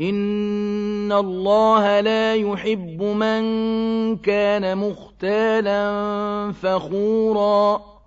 إِنَّ اللَّهَ لَا يُحِبُّ مَن كَانَ مُخْتَالًا فَخُورًا